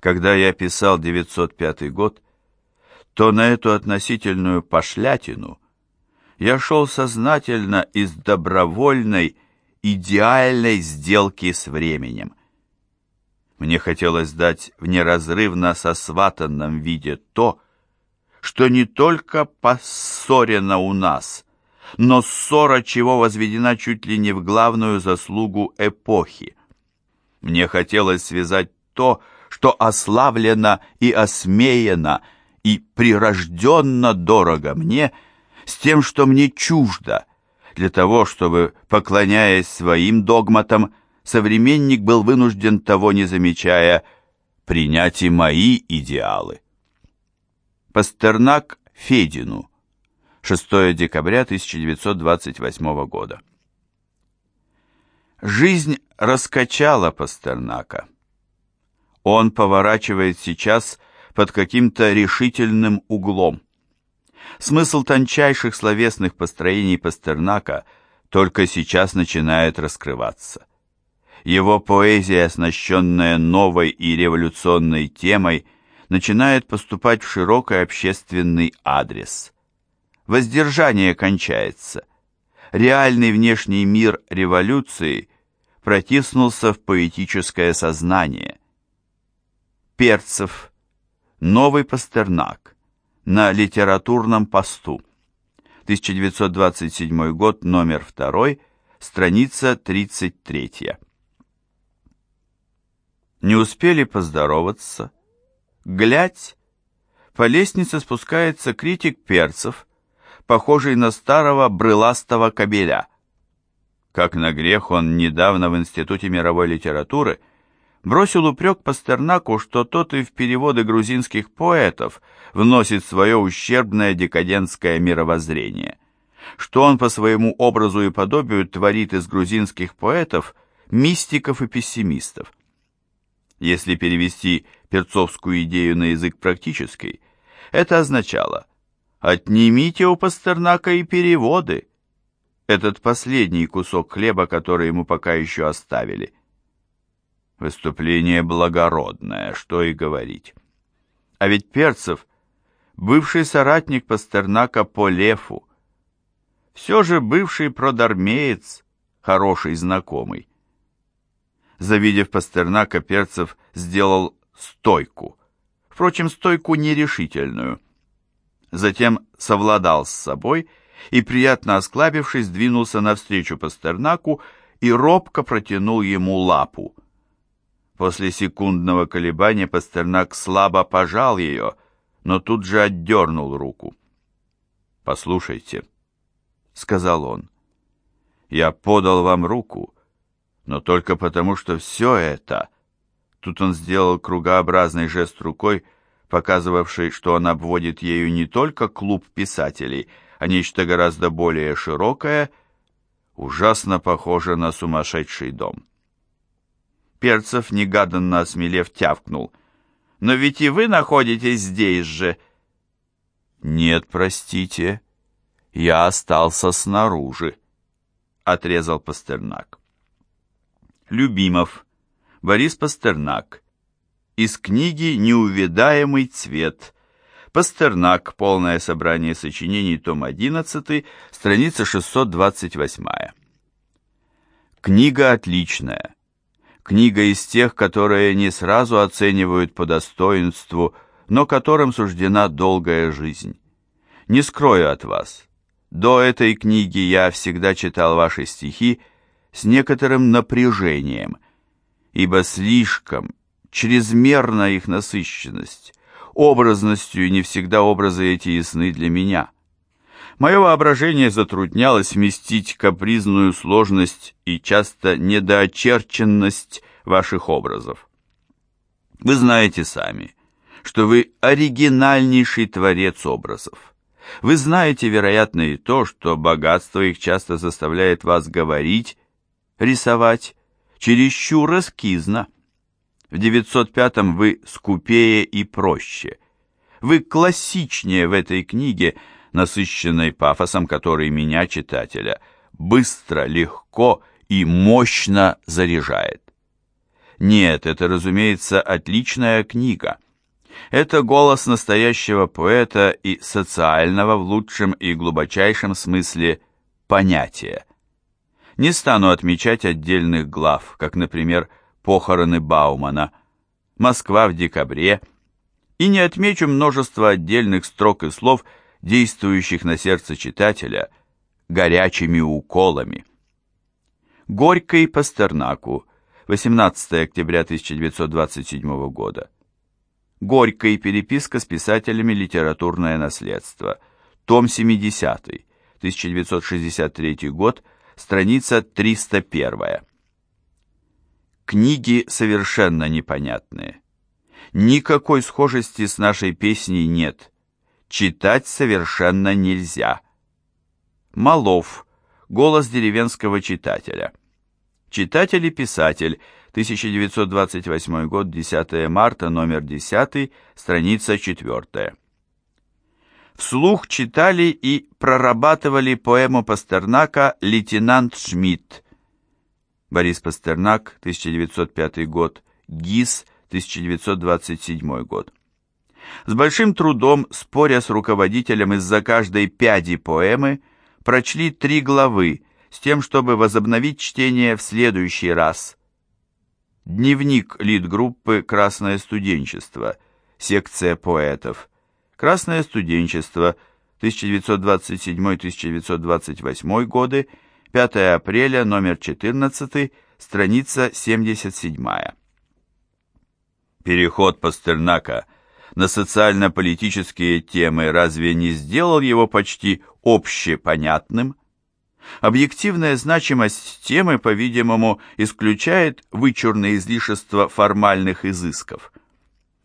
Когда я писал 905 год, то на эту относительную пошлятину я шел сознательно из добровольной, идеальной сделки с временем. Мне хотелось дать в неразрывно сосватанном виде то, что не только поссорено у нас, но ссора чего возведена чуть ли не в главную заслугу эпохи. Мне хотелось связать то, что ославлено и осмеяно, и прирожденно дорого мне, с тем, что мне чуждо, для того, чтобы, поклоняясь своим догматам, современник был вынужден, того не замечая, принять и мои идеалы. Пастернак Федину. 6 декабря 1928 года. Жизнь раскачала Пастернака. Он поворачивает сейчас под каким-то решительным углом. Смысл тончайших словесных построений Пастернака только сейчас начинает раскрываться. Его поэзия, оснащенная новой и революционной темой, начинает поступать в широкий общественный адрес. Воздержание кончается. Реальный внешний мир революции протиснулся в поэтическое сознание. Перцев, Новый Пастернак, на литературном посту. 1927 год, номер 2, страница 33. Не успели поздороваться. Глядь, по лестнице спускается критик перцев, похожий на старого брыластого кобеля. Как на грех он недавно в Институте мировой литературы бросил упрек Пастернаку, что тот и в переводы грузинских поэтов вносит свое ущербное декадентское мировоззрение, что он по своему образу и подобию творит из грузинских поэтов мистиков и пессимистов. Если перевести перцовскую идею на язык практический, это означало «отнимите у Пастернака и переводы», этот последний кусок хлеба, который ему пока еще оставили. Выступление благородное, что и говорить. А ведь Перцев — бывший соратник Пастернака по Лефу. Все же бывший продармеец, хороший знакомый. Завидев Пастернака, Перцев сделал стойку. Впрочем, стойку нерешительную. Затем совладал с собой и, приятно осклабившись, двинулся навстречу Пастернаку и робко протянул ему лапу. После секундного колебания Пастернак слабо пожал ее, но тут же отдернул руку. «Послушайте», — сказал он, — «я подал вам руку, но только потому, что все это...» Тут он сделал кругообразный жест рукой, показывавший, что он обводит ею не только клуб писателей, а нечто гораздо более широкое, ужасно похоже на сумасшедший дом. Перцев, негаданно осмелев, тявкнул. «Но ведь и вы находитесь здесь же!» «Нет, простите, я остался снаружи», — отрезал Пастернак. Любимов, Борис Пастернак. Из книги «Неувидаемый цвет». Пастернак. Полное собрание сочинений. Том 11. Страница 628. Книга отличная. Книга из тех, которые не сразу оценивают по достоинству, но которым суждена долгая жизнь. Не скрою от вас. До этой книги я всегда читал ваши стихи, с некоторым напряжением, ибо слишком, чрезмерна их насыщенность, образностью не всегда образы эти ясны для меня. Мое воображение затруднялось вместить капризную сложность и часто недоочерченность ваших образов. Вы знаете сами, что вы оригинальнейший творец образов. Вы знаете, вероятно, и то, что богатство их часто заставляет вас говорить рисовать чересчур эскизно. В 905-м вы скупее и проще. Вы классичнее в этой книге, насыщенной пафосом, который меня, читателя, быстро, легко и мощно заряжает. Нет, это, разумеется, отличная книга. Это голос настоящего поэта и социального в лучшем и глубочайшем смысле понятия. Не стану отмечать отдельных глав, как, например, похороны Баумана, Москва в декабре, и не отмечу множество отдельных строк и слов, действующих на сердце читателя горячими уколами. Горький Пастернаку, 18 октября 1927 года. Горький. Переписка с писателями «Литературное наследство». Том 70. 1963 год. Страница 301. Книги совершенно непонятные. Никакой схожести с нашей песней нет. Читать совершенно нельзя. Малов. Голос деревенского читателя. Читатель и писатель. 1928 год, 10 марта, номер 10, страница 4. Вслух читали и прорабатывали поэму Пастернака «Лейтенант Шмидт». Борис Пастернак, 1905 год, ГИС, 1927 год. С большим трудом, споря с руководителем из-за каждой пяди поэмы, прочли три главы с тем, чтобы возобновить чтение в следующий раз. Дневник лид-группы «Красное студенчество», секция поэтов. «Красное студенчество», 1927-1928 годы, 5 апреля, номер 14, страница 77. Переход Пастернака на социально-политические темы разве не сделал его почти общепонятным? Объективная значимость темы, по-видимому, исключает вычурные излишества формальных изысков.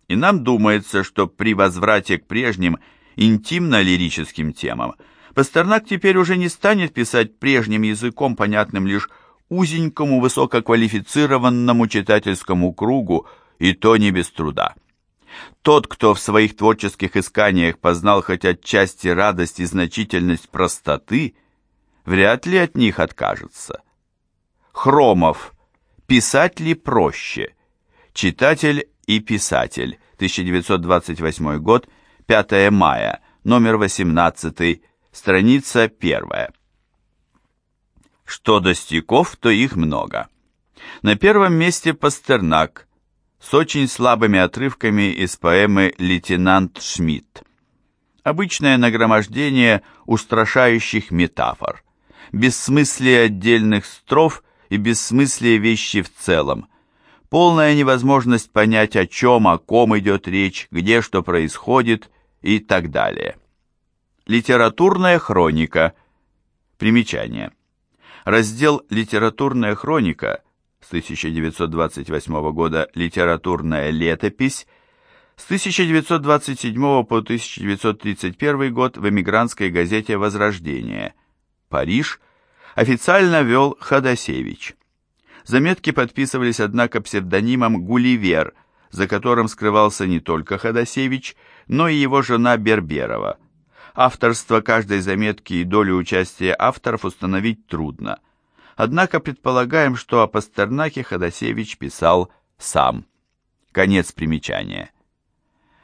И нам думается, что при возврате к прежним интимно-лирическим темам Пастернак теперь уже не станет писать прежним языком, понятным лишь узенькому высококвалифицированному читательскому кругу, и то не без труда. Тот, кто в своих творческих исканиях познал хоть отчасти радость и значительность простоты, вряд ли от них откажется. Хромов. Писать ли проще? Читатель и писатель. 1928 год, 5 мая, номер 18, страница 1. Что до стихов, то их много. На первом месте Пастернак с очень слабыми отрывками из поэмы «Лейтенант Шмидт». Обычное нагромождение устрашающих метафор, бессмыслие отдельных строф и бессмыслие вещи в целом, полная невозможность понять, о чем, о ком идет речь, где что происходит и так далее. Литературная хроника. Примечание. Раздел «Литературная хроника» с 1928 года «Литературная летопись», с 1927 по 1931 год в эмигрантской газете «Возрождение», Париж, официально вел Ходосевич. Заметки подписывались, однако, псевдонимом «Гулливер», за которым скрывался не только Ходосевич, но и его жена Берберова. Авторство каждой заметки и долю участия авторов установить трудно – Однако предполагаем, что о Пастернаке Ходосевич писал сам. Конец примечания.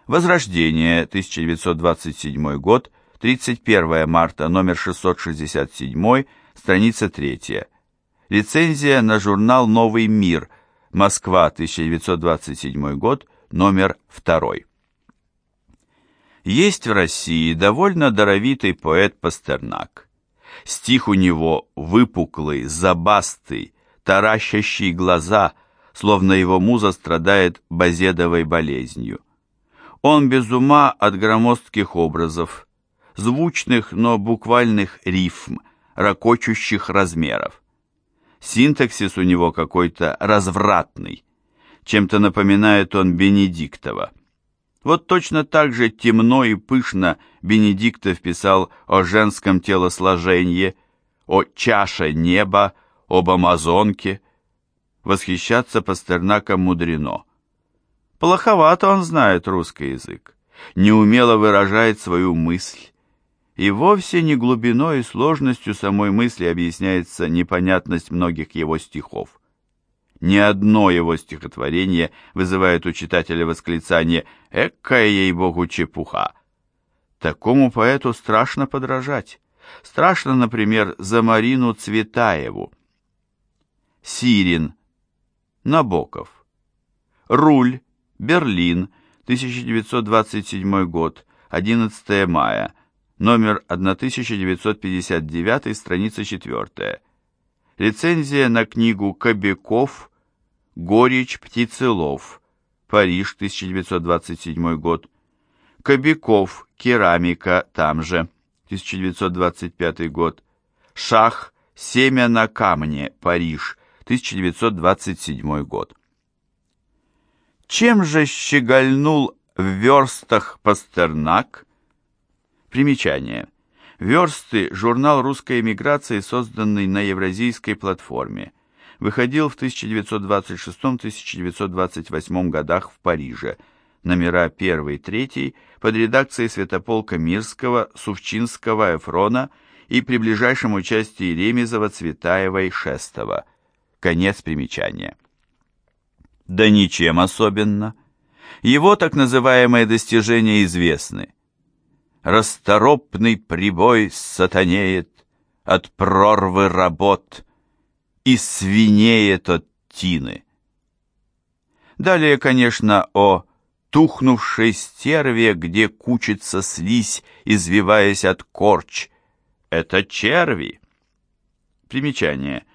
Возрождение, 1927 год, 31 марта, номер 667, страница 3. Лицензия на журнал «Новый мир», Москва, 1927 год, номер 2. Есть в России довольно даровитый поэт Пастернак. Стих у него выпуклый, забастый, таращащий глаза, словно его муза страдает базедовой болезнью. Он без ума от громоздких образов, звучных, но буквальных рифм, ракочущих размеров. Синтаксис у него какой-то развратный, чем-то напоминает он Бенедиктова. Вот точно так же темно и пышно Бенедиктов писал о женском телосложении, о чаше неба, об амазонке. Восхищаться Пастернаком мудрено. Плоховато он знает русский язык, неумело выражает свою мысль. И вовсе не глубиной и сложностью самой мысли объясняется непонятность многих его стихов. Ни одно его стихотворение вызывает у читателя восклицание «Экая ей-богу чепуха!». Такому поэту страшно подражать. Страшно, например, за Марину Цветаеву. Сирин. Набоков. Руль. Берлин. 1927 год. 11 мая. Номер 1959, страница 4. Рецензия на книгу Кобяков «Горечь птицелов», Париж, 1927 год. Кобяков, керамика, там же, 1925 год. Шах, семя на камне, Париж, 1927 год. Чем же щегольнул в верстах Пастернак? Примечание. «Версты» – журнал русской эмиграции, созданный на евразийской платформе. Выходил в 1926-1928 годах в Париже. Номера 1-3 под редакцией Святополка Мирского, Сувчинского, Эфрона и при ближайшем участии Ремезова, Цветаева и Шестова. Конец примечания. Да ничем особенно. Его так называемые достижения известны расторопный прибой сатанеет от прорвы работ и свинеет от тины. Далее, конечно, о тухнувшей стерве, где кучится слизь, извиваясь от корч. Это черви. Примечание.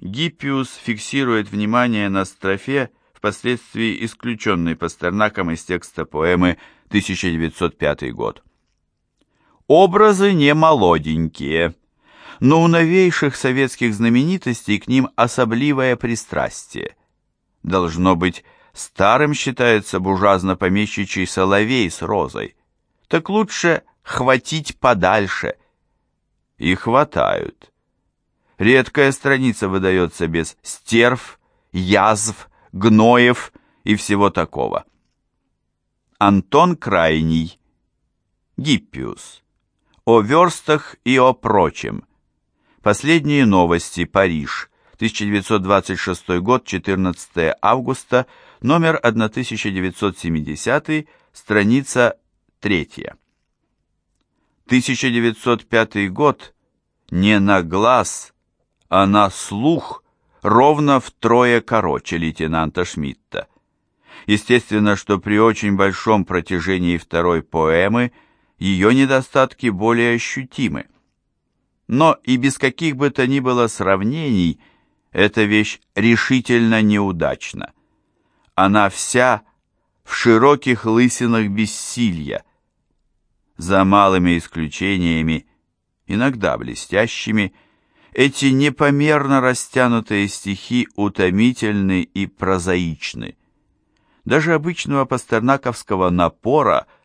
Гиппиус фиксирует внимание на строфе, впоследствии исключенной Пастернаком из текста поэмы 1905 год. Образы не молоденькие, но у новейших советских знаменитостей к ним особливое пристрастие. Должно быть, старым считается буржуазно-помещичий соловей с розой. Так лучше хватить подальше. И хватают. Редкая страница выдается без стерв, язв, гноев и всего такого. Антон Крайний. Гиппиус о верстах и о прочем. Последние новости. Париж. 1926 год, 14 августа, номер 1970, страница 3. 1905 год не на глаз, а на слух ровно втрое короче лейтенанта Шмидта. Естественно, что при очень большом протяжении второй поэмы – ее недостатки более ощутимы. Но и без каких бы то ни было сравнений, эта вещь решительно неудачна. Она вся в широких лысинах бессилья. За малыми исключениями, иногда блестящими, эти непомерно растянутые стихи утомительны и прозаичны. Даже обычного пастернаковского напора –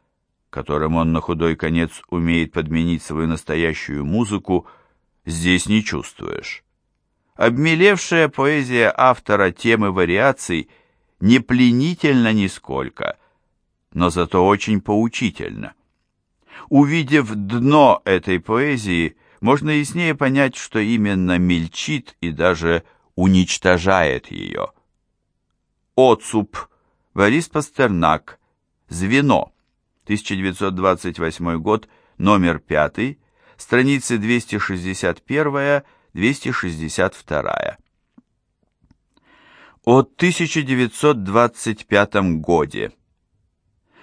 которым он на худой конец умеет подменить свою настоящую музыку, здесь не чувствуешь. Обмелевшая поэзия автора темы вариаций не пленительна нисколько, но зато очень поучительна. Увидев дно этой поэзии, можно яснее понять, что именно мельчит и даже уничтожает ее. Оцуп, Борис Пастернак, Звено. 1928 год, номер 5, страницы 261-262. О 1925 годе.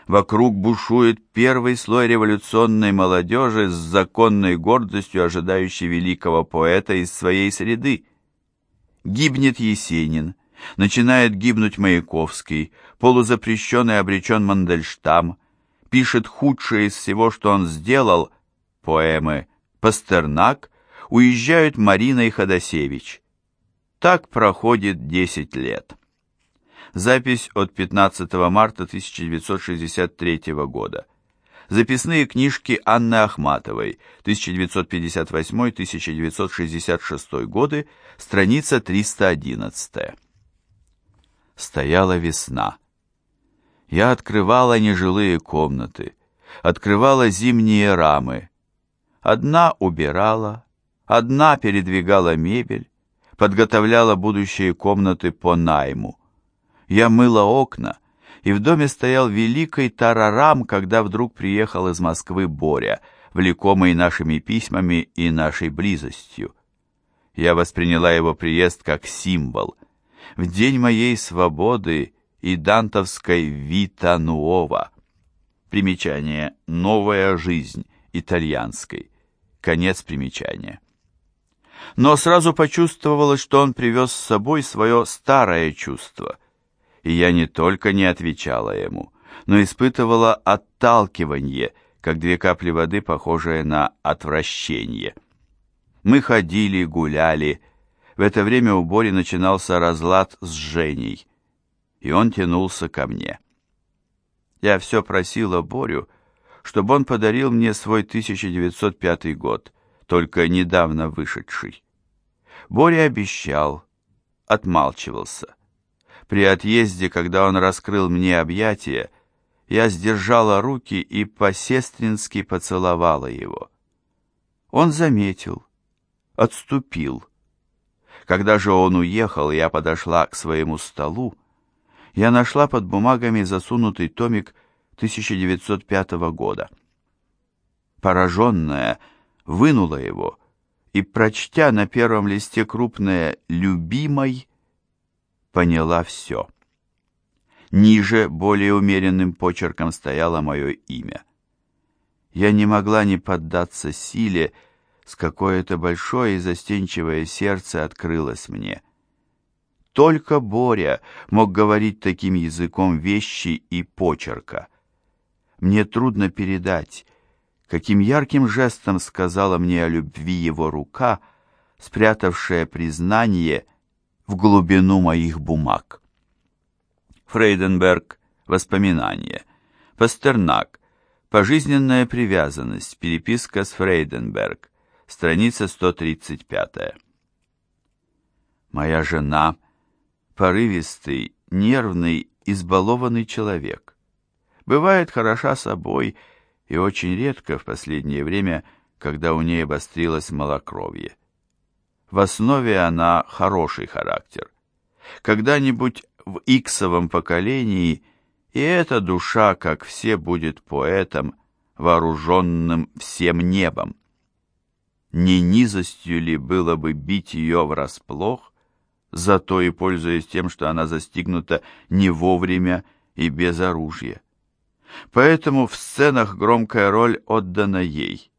Вокруг бушует первый слой революционной молодежи с законной гордостью, ожидающей великого поэта из своей среды. Гибнет Есенин, начинает гибнуть Маяковский, полузапрещенный обречен Мандельштам, пишет худшее из всего, что он сделал, поэмы «Пастернак», уезжают Марина и Ходосевич. Так проходит 10 лет. Запись от 15 марта 1963 года. Записные книжки Анны Ахматовой, 1958-1966 годы, страница 311. Стояла весна. Я открывала нежилые комнаты, открывала зимние рамы. Одна убирала, одна передвигала мебель, подготовляла будущие комнаты по найму. Я мыла окна, и в доме стоял великий тарарам, когда вдруг приехал из Москвы Боря, влекомый нашими письмами и нашей близостью. Я восприняла его приезд как символ. В день моей свободы и дантовской «Вита Нуова». Примечание «Новая жизнь» итальянской. Конец примечания. Но сразу почувствовалось, что он привез с собой свое старое чувство. И я не только не отвечала ему, но испытывала отталкивание, как две капли воды, похожие на отвращение. Мы ходили, гуляли. В это время у Бори начинался разлад с Женей, и он тянулся ко мне. Я все просила Борю, чтобы он подарил мне свой 1905 год, только недавно вышедший. Боря обещал, отмалчивался. При отъезде, когда он раскрыл мне объятия, я сдержала руки и по-сестрински поцеловала его. Он заметил, отступил. Когда же он уехал, я подошла к своему столу, я нашла под бумагами засунутый томик 1905 года. Пораженная, вынула его и, прочтя на первом листе крупное «любимой», поняла все. Ниже, более умеренным почерком, стояло мое имя. Я не могла не поддаться силе, с какой это большое и застенчивое сердце открылось мне. Только Боря мог говорить таким языком вещи и почерка. Мне трудно передать, каким ярким жестом сказала мне о любви его рука, спрятавшая признание в глубину моих бумаг. Фрейденберг. Воспоминания. Пастернак. Пожизненная привязанность. Переписка с Фрейденберг. Страница 135. Моя жена — порывистый, нервный, избалованный человек. Бывает хороша собой и очень редко в последнее время, когда у ней обострилось малокровье. В основе она хороший характер. Когда-нибудь в иксовом поколении и эта душа, как все, будет поэтом, вооруженным всем небом. Не низостью ли было бы бить ее врасплох, зато и пользуясь тем, что она застигнута не вовремя и без оружия. Поэтому в сценах громкая роль отдана ей.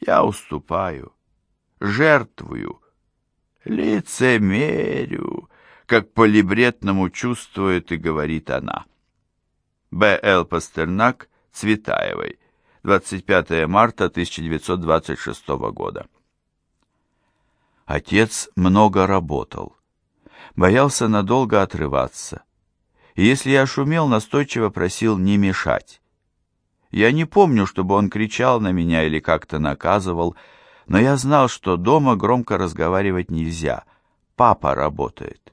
Я уступаю, жертвую, лицемерю, как по либретному чувствует и говорит она. Б. Л. Пастернак, Цветаевой, 25 марта 1926 года. Отец много работал боялся надолго отрываться. И если я шумел, настойчиво просил не мешать. Я не помню, чтобы он кричал на меня или как-то наказывал, но я знал, что дома громко разговаривать нельзя. Папа работает.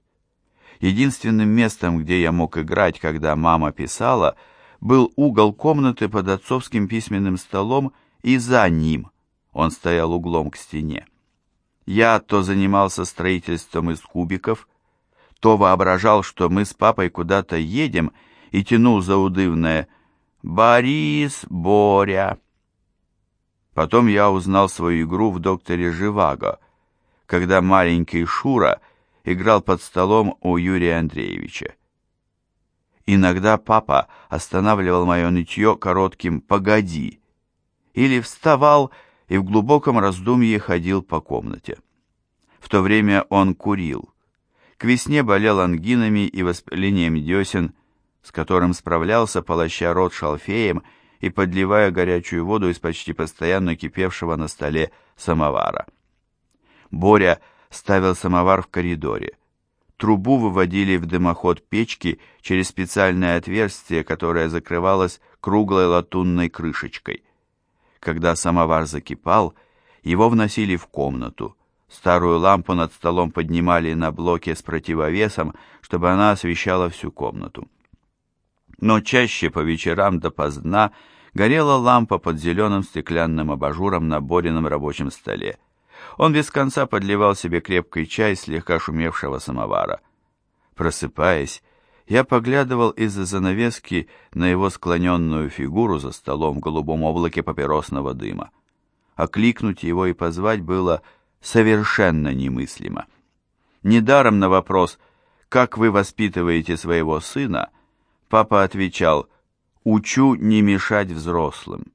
Единственным местом, где я мог играть, когда мама писала, был угол комнаты под отцовским письменным столом и за ним. Он стоял углом к стене. Я то занимался строительством из кубиков, то воображал, что мы с папой куда-то едем, и тянул заудывное «Борис, Боря». Потом я узнал свою игру в «Докторе Живаго», когда маленький Шура играл под столом у Юрия Андреевича. Иногда папа останавливал мое нытье коротким «погоди» или вставал и в глубоком раздумье ходил по комнате. В то время он курил. К весне болел ангинами и воспалением десен, с которым справлялся, полоща рот шалфеем и подливая горячую воду из почти постоянно кипевшего на столе самовара. Боря ставил самовар в коридоре. Трубу выводили в дымоход печки через специальное отверстие, которое закрывалось круглой латунной крышечкой. Когда самовар закипал, его вносили в комнату, Старую лампу над столом поднимали на блоке с противовесом, чтобы она освещала всю комнату. Но чаще по вечерам допоздна горела лампа под зеленым стеклянным абажуром на Борином рабочем столе. Он без конца подливал себе крепкий чай слегка шумевшего самовара. Просыпаясь, я поглядывал из-за занавески на его склоненную фигуру за столом в голубом облаке папиросного дыма. Окликнуть его и позвать было совершенно немыслимо. Недаром на вопрос «Как вы воспитываете своего сына?» папа отвечал «Учу не мешать взрослым».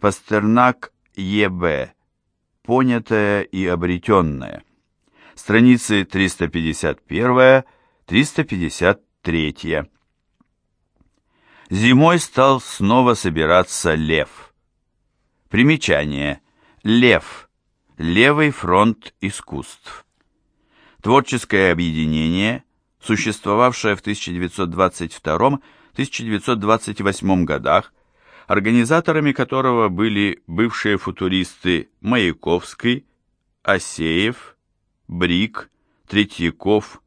Пастернак Е.Б. Понятое и обретенное. Страницы 351-353. Зимой стал снова собираться лев. Примечание. Лев. Левый фронт искусств. Творческое объединение, существовавшее в 1922-1928 годах, организаторами которого были бывшие футуристы Маяковский, Асеев, Брик, Третьяков,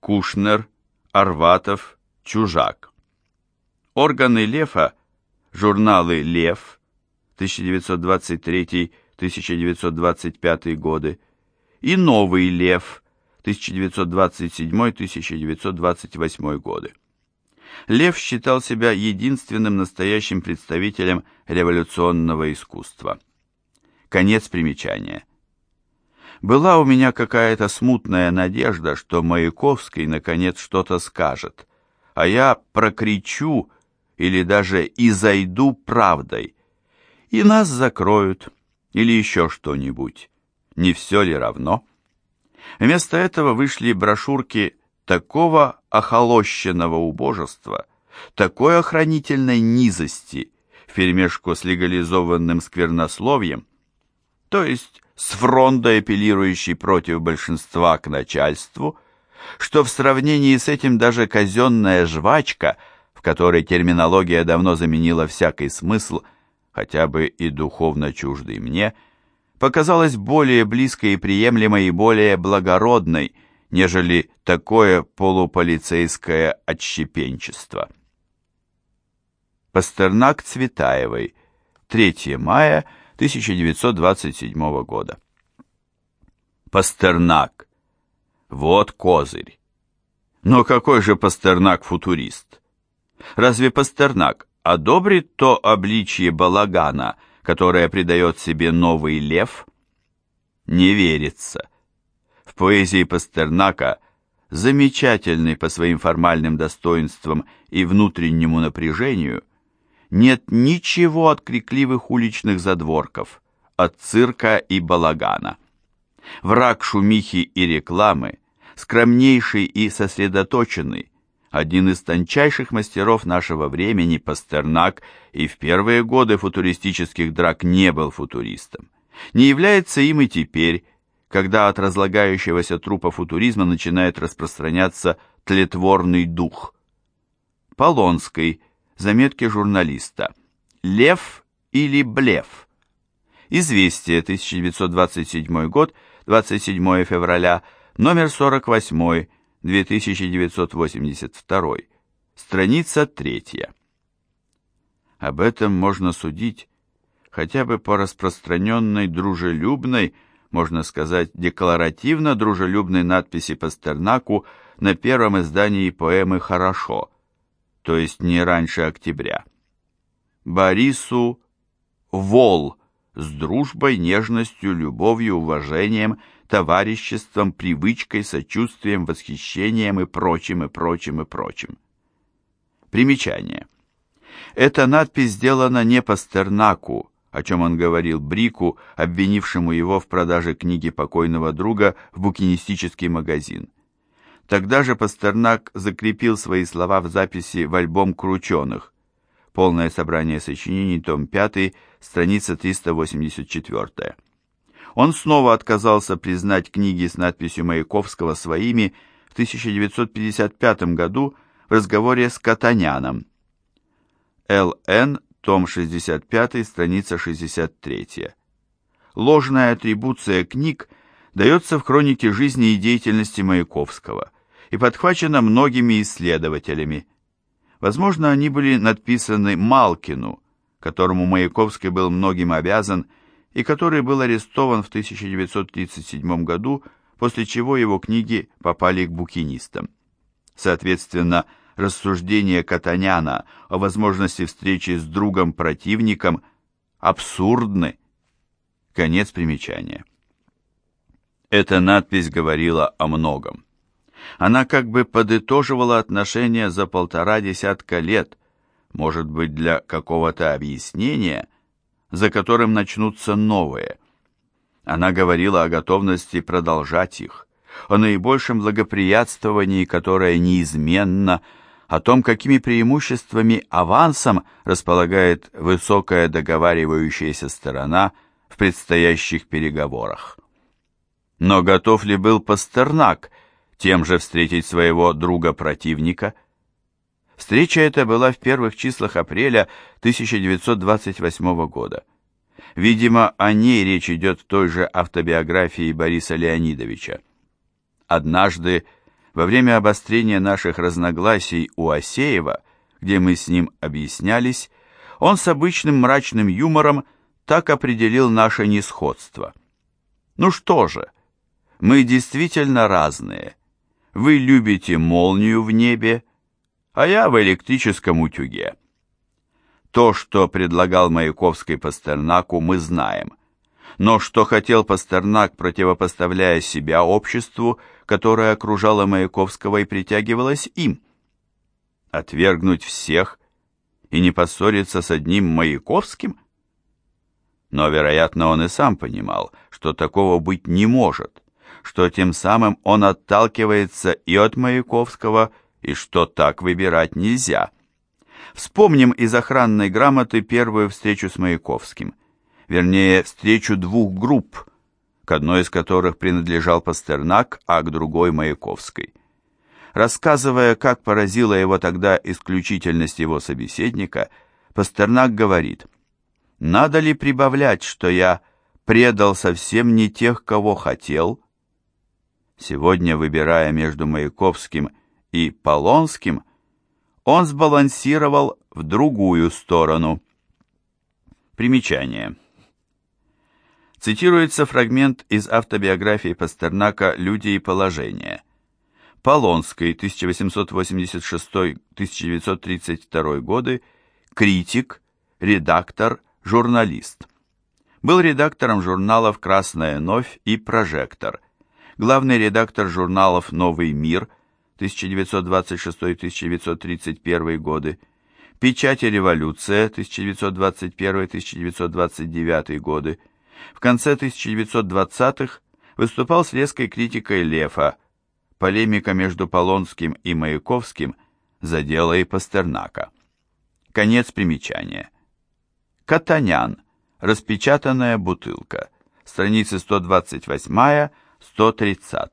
Кушнер, Арватов, Чужак. Органы Лефа, журналы «Лев» 1923-1925 годы и «Новый Лев» 1927-1928 годы. Лев считал себя единственным настоящим представителем революционного искусства. Конец примечания. Была у меня какая-то смутная надежда, что Маяковский наконец что-то скажет, а я прокричу или даже изойду правдой, и нас закроют, или еще что-нибудь. Не все ли равно? Вместо этого вышли брошюрки такого охолощенного убожества, такой охранительной низости, вперемешку с легализованным сквернословием, то есть с фрондой, апеллирующей против большинства к начальству, что в сравнении с этим даже казенная жвачка, в которой терминология давно заменила всякий смысл, хотя бы и духовно чуждый мне, показалась более близкой и приемлемой и более благородной, нежели такое полуполицейское отщепенчество. Пастернак Цветаевой, 3 мая 1927 года. Пастернак. Вот козырь. Но какой же Пастернак футурист? Разве Пастернак одобрит то обличье балагана, которое придает себе новый лев? Не верится. В поэзии Пастернака, замечательной по своим формальным достоинствам и внутреннему напряжению, нет ничего от крикливых уличных задворков, от цирка и балагана. Враг шумихи и рекламы, скромнейший и сосредоточенный, один из тончайших мастеров нашего времени, Пастернак, и в первые годы футуристических драк не был футуристом. Не является им и теперь, когда от разлагающегося трупа футуризма начинает распространяться тлетворный дух. Полонский. Заметки журналиста. Лев или блеф? Известие, 1927 год, 27 февраля, номер 48, 2982, страница 3. Об этом можно судить хотя бы по распространенной дружелюбной, можно сказать, декларативно дружелюбной надписи Пастернаку на первом издании поэмы «Хорошо», то есть не раньше октября. Борису Вол с дружбой, нежностью, любовью, уважением, товариществом, привычкой, сочувствием, восхищением и прочим, и прочим, и прочим. Примечание. Эта надпись сделана не Пастернаку, о чем он говорил Брику, обвинившему его в продаже книги покойного друга в букинистический магазин. Тогда же Пастернак закрепил свои слова в записи в альбом «Крученых». Полное собрание сочинений, том 5, страница 384. Он снова отказался признать книги с надписью Маяковского своими в 1955 году в разговоре с Катаняном. Л.Н том 65, страница 63. Ложная атрибуция книг дается в хронике жизни и деятельности Маяковского и подхвачена многими исследователями. Возможно, они были надписаны Малкину, которому Маяковский был многим обязан и который был арестован в 1937 году, после чего его книги попали к букинистам. Соответственно, рассуждения Катаняна о возможности встречи с другом-противником абсурдны. Конец примечания. Эта надпись говорила о многом. Она как бы подытоживала отношения за полтора десятка лет, может быть, для какого-то объяснения, за которым начнутся новые. Она говорила о готовности продолжать их, о наибольшем благоприятствовании, которое неизменно, о том, какими преимуществами авансом располагает высокая договаривающаяся сторона в предстоящих переговорах. Но готов ли был Пастернак тем же встретить своего друга-противника? Встреча эта была в первых числах апреля 1928 года. Видимо, о ней речь идет в той же автобиографии Бориса Леонидовича. Однажды, во время обострения наших разногласий у Асеева, где мы с ним объяснялись, он с обычным мрачным юмором так определил наше несходство. Ну что же, мы действительно разные. Вы любите молнию в небе, а я в электрическом утюге. То, что предлагал Маяковский Пастернаку, мы знаем. Но что хотел Пастернак, противопоставляя себя обществу, которое окружало Маяковского и притягивалось им? Отвергнуть всех и не поссориться с одним Маяковским? Но, вероятно, он и сам понимал, что такого быть не может, что тем самым он отталкивается и от Маяковского, и что так выбирать нельзя. Вспомним из охранной грамоты первую встречу с Маяковским, вернее, встречу двух групп, к одной из которых принадлежал Пастернак, а к другой Маяковской. Рассказывая, как поразила его тогда исключительность его собеседника, Пастернак говорит, «Надо ли прибавлять, что я предал совсем не тех, кого хотел?» Сегодня, выбирая между Маяковским и Полонским, он сбалансировал в другую сторону. Примечание. Цитируется фрагмент из автобиографии Пастернака «Люди и положение». Полонский, 1886-1932 годы, критик, редактор, журналист. Был редактором журналов «Красная новь» и «Прожектор», главный редактор журналов «Новый мир» 1926-1931 годы, «Печать и революция» 1921-1929 годы. В конце 1920-х выступал с резкой критикой Лефа. Полемика между Полонским и Маяковским задела и Пастернака. Конец примечания. Катанян. Распечатанная бутылка. Страницы 128 130.